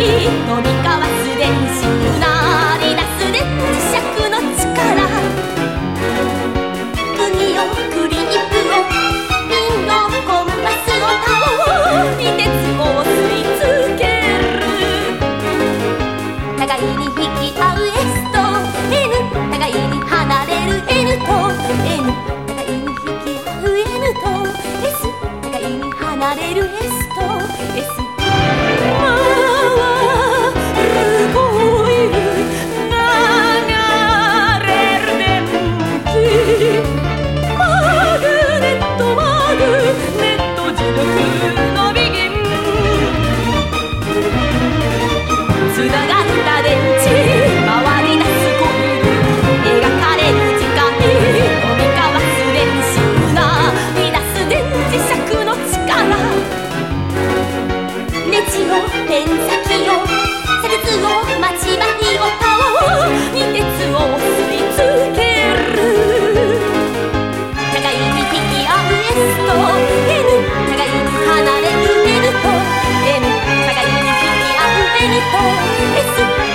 飛び交わすペチをペン先をを待ち針を顔をに鉄をすりつける。互いに引き合う S と N 互いに離れるとと M 互いに引き合うると S